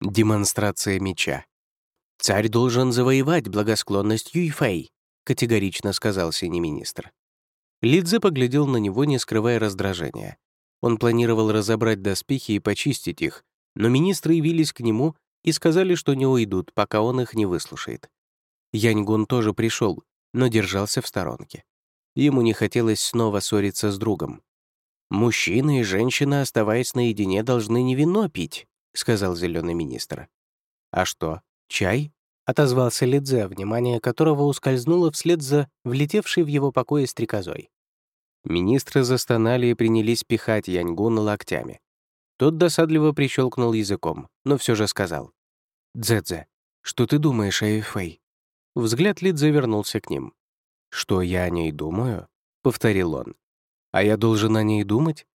Демонстрация меча. «Царь должен завоевать благосклонность Юйфэй», — категорично сказал синий министр. Лидзе поглядел на него, не скрывая раздражения. Он планировал разобрать доспехи и почистить их, но министры явились к нему и сказали, что не уйдут, пока он их не выслушает. Яньгун тоже пришел, но держался в сторонке. Ему не хотелось снова ссориться с другом. «Мужчина и женщина, оставаясь наедине, должны не вино пить», — сказал зеленый министр. «А что, чай?» — отозвался Лидзе, внимание которого ускользнуло вслед за влетевшей в его покое стрекозой. Министры застонали и принялись пихать Яньгуна локтями. Тот досадливо прищелкнул языком, но все же сказал. «Дзэдзе, что ты думаешь о Эйфэй?» Взгляд Лидзе вернулся к ним. «Что я о ней думаю?» — повторил он. «А я должен о ней думать?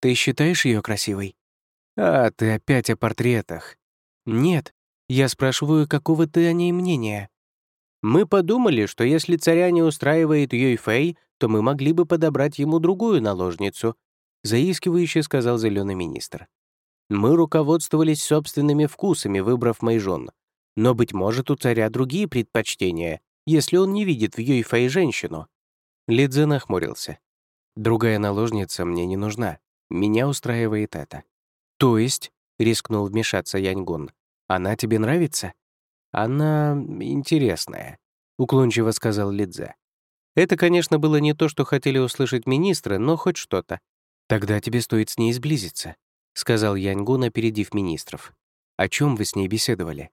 Ты считаешь ее красивой?» «А, ты опять о портретах». «Нет, я спрашиваю, какого ты о ней мнения?» «Мы подумали, что если царя не устраивает Юйфэй, то мы могли бы подобрать ему другую наложницу», заискивающе сказал зеленый министр. «Мы руководствовались собственными вкусами, выбрав Мэйжон. Но, быть может, у царя другие предпочтения, если он не видит в Юйфэй женщину». Лидзе нахмурился. «Другая наложница мне не нужна. Меня устраивает это». «То есть?» — рискнул вмешаться Яньгун. «Она тебе нравится?» «Она интересная», — уклончиво сказал Лидзе. Это, конечно, было не то, что хотели услышать министры, но хоть что-то. «Тогда тебе стоит с ней сблизиться», — сказал Яньгун, опередив министров. «О чем вы с ней беседовали?»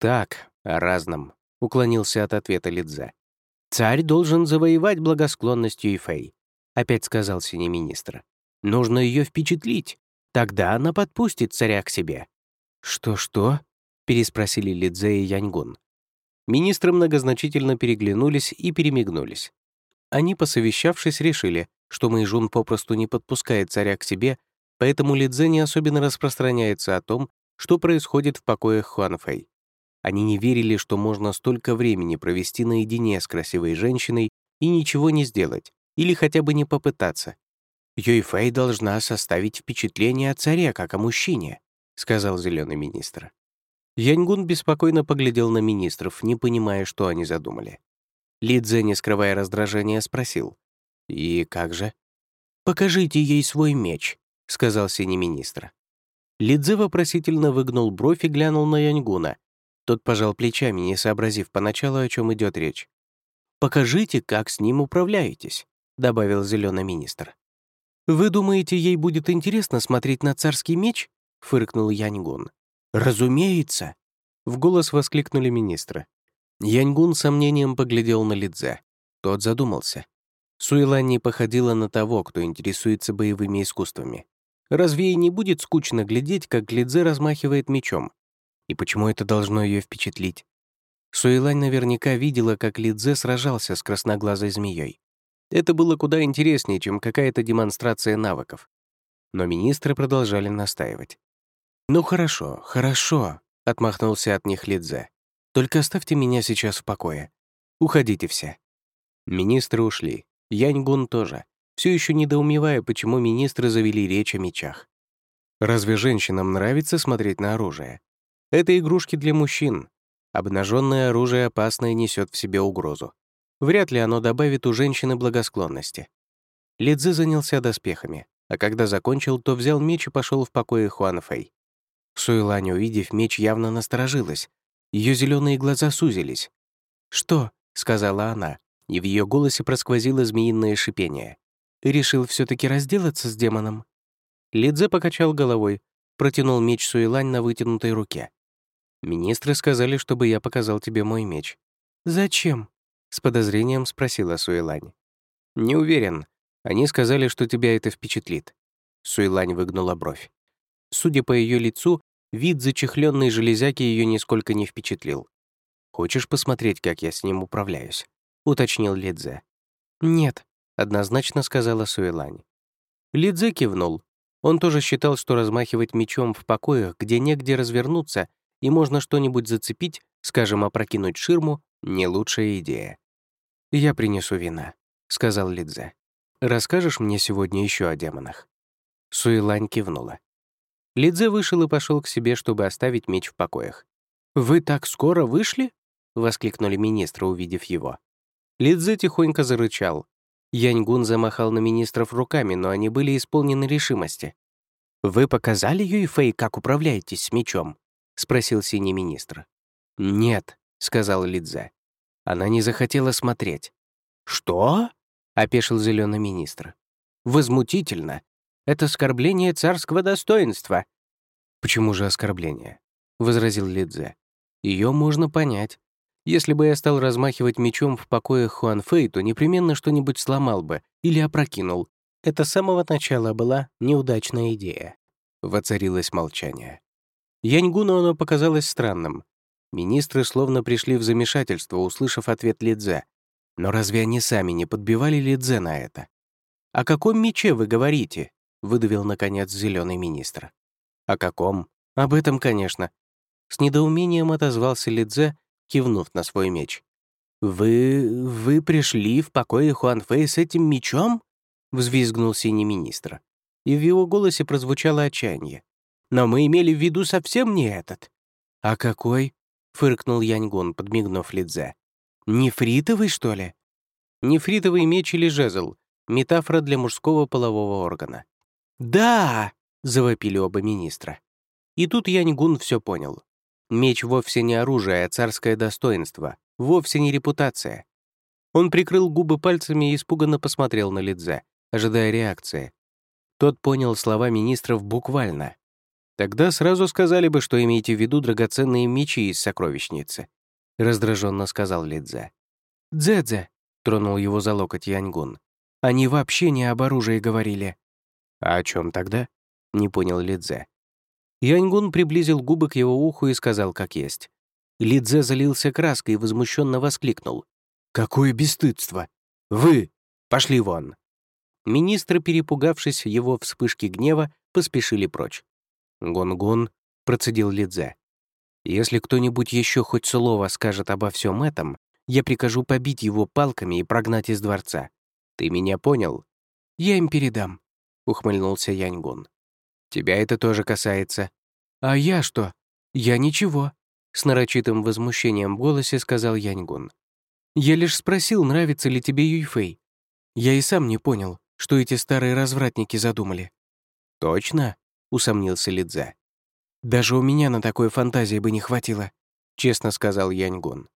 «Так, о разном», — уклонился от ответа Лидзе. «Царь должен завоевать благосклонность Юйфэй», — опять сказал синий министр. «Нужно ее впечатлить. Тогда она подпустит царя к себе». «Что-что?» — переспросили Лидзе и Яньгун. Министры многозначительно переглянулись и перемигнулись. Они, посовещавшись, решили, что Мэйжун попросту не подпускает царя к себе, поэтому Лидзе не особенно распространяется о том, что происходит в покоях Хуанфэй. Они не верили, что можно столько времени провести наедине с красивой женщиной и ничего не сделать, или хотя бы не попытаться. Юйфэй должна составить впечатление о царе, как о мужчине», — сказал зеленый министр. Яньгун беспокойно поглядел на министров, не понимая, что они задумали. Лидзе, не скрывая раздражения, спросил. «И как же?» «Покажите ей свой меч», — сказал синий министр. Лидзе вопросительно выгнул бровь и глянул на Яньгуна. Тот пожал плечами, не сообразив поначалу, о чем идет речь. «Покажите, как с ним управляетесь», — добавил зеленый министр. «Вы думаете, ей будет интересно смотреть на царский меч?» — фыркнул Яньгун. «Разумеется!» — в голос воскликнули министры. Яньгун с сомнением поглядел на Лидзе. Тот задумался. Суэлань не походила на того, кто интересуется боевыми искусствами. Разве ей не будет скучно глядеть, как Лидзе размахивает мечом? И почему это должно ее впечатлить? Суэлань наверняка видела, как Лидзе сражался с красноглазой змеей. Это было куда интереснее, чем какая-то демонстрация навыков. Но министры продолжали настаивать. «Ну хорошо, хорошо», — отмахнулся от них Лидзе. «Только оставьте меня сейчас в покое. Уходите все». Министры ушли. Яньгун тоже, все еще недоумевая, почему министры завели речь о мечах. Разве женщинам нравится смотреть на оружие? Это игрушки для мужчин. Обнаженное оружие опасное несет в себе угрозу. Вряд ли оно добавит у женщины благосклонности. Лидзе занялся доспехами, а когда закончил, то взял меч и пошел в покое Хуанфэй. Суэлань, увидев меч, явно насторожилась. Ее зеленые глаза сузились. «Что?» — сказала она, и в ее голосе просквозило змеиное шипение. решил все таки разделаться с демоном?» Лидзе покачал головой, протянул меч Суэлань на вытянутой руке. «Министры сказали, чтобы я показал тебе мой меч». «Зачем?» С подозрением спросила Суэлань. «Не уверен. Они сказали, что тебя это впечатлит». Суэлань выгнула бровь. Судя по ее лицу, вид зачехленной железяки ее нисколько не впечатлил. «Хочешь посмотреть, как я с ним управляюсь?» — уточнил Лидзе. «Нет», — однозначно сказала Суэлань. Лидзе кивнул. Он тоже считал, что размахивать мечом в покоях, где негде развернуться и можно что-нибудь зацепить, скажем, опрокинуть ширму, не лучшая идея. «Я принесу вина», — сказал Лидзе. «Расскажешь мне сегодня еще о демонах?» Суэлань кивнула. Лидзе вышел и пошел к себе, чтобы оставить меч в покоях. «Вы так скоро вышли?» — воскликнули министры, увидев его. Лидзе тихонько зарычал. Яньгун замахал на министров руками, но они были исполнены решимости. «Вы показали Юйфэй, как управляетесь с мечом?» — спросил синий министр. «Нет», — сказал Лидзе. Она не захотела смотреть. «Что?» — опешил зеленый министр. «Возмутительно. Это оскорбление царского достоинства». «Почему же оскорбление?» — возразил Лидзе. Ее можно понять. Если бы я стал размахивать мечом в покоях Хуанфэй, то непременно что-нибудь сломал бы или опрокинул. Это с самого начала была неудачная идея. Воцарилось молчание. Яньгуну оно показалось странным. Министры словно пришли в замешательство, услышав ответ Лидзе. Но разве они сами не подбивали Лидзе на это? «О каком мече вы говорите?» — выдавил, наконец, зеленый министр. «О каком? Об этом, конечно. С недоумением отозвался Лидзе, кивнув на свой меч. «Вы... вы пришли в покое Хуанфэй с этим мечом?» — взвизгнул синий министр. И в его голосе прозвучало отчаяние. «Но мы имели в виду совсем не этот». «А какой?» — фыркнул Яньгун, подмигнув Лидзе. «Нефритовый, что ли?» Нефритовый меч или жезл — метафора для мужского полового органа. «Да!» — завопили оба министра. И тут Яньгун все понял. Меч вовсе не оружие, а царское достоинство, вовсе не репутация. Он прикрыл губы пальцами и испуганно посмотрел на Лидзе, ожидая реакции. Тот понял слова министров буквально. Тогда сразу сказали бы, что имеете в виду драгоценные мечи из сокровищницы, раздраженно сказал Лидзе. «Дзэдзе», — тронул его за локоть Яньгун. «Они вообще не об оружии говорили». «А о чем тогда?» — не понял Лидзе. Яньгун приблизил губы к его уху и сказал, как есть. Лидзе залился краской и возмущенно воскликнул. «Какое бесстыдство! Вы! Пошли вон!» Министры, перепугавшись его вспышки гнева, поспешили прочь. «Гун-гун», — процедил Лидзе. «Если кто-нибудь еще хоть слово скажет обо всем этом, я прикажу побить его палками и прогнать из дворца. Ты меня понял?» «Я им передам», — ухмыльнулся Яньгун. Тебя это тоже касается». «А я что? Я ничего», — с нарочитым возмущением в голосе сказал Яньгун. «Я лишь спросил, нравится ли тебе Юйфэй. Я и сам не понял, что эти старые развратники задумали». «Точно?» — усомнился Лидзе. «Даже у меня на такой фантазии бы не хватило», — честно сказал Яньгун.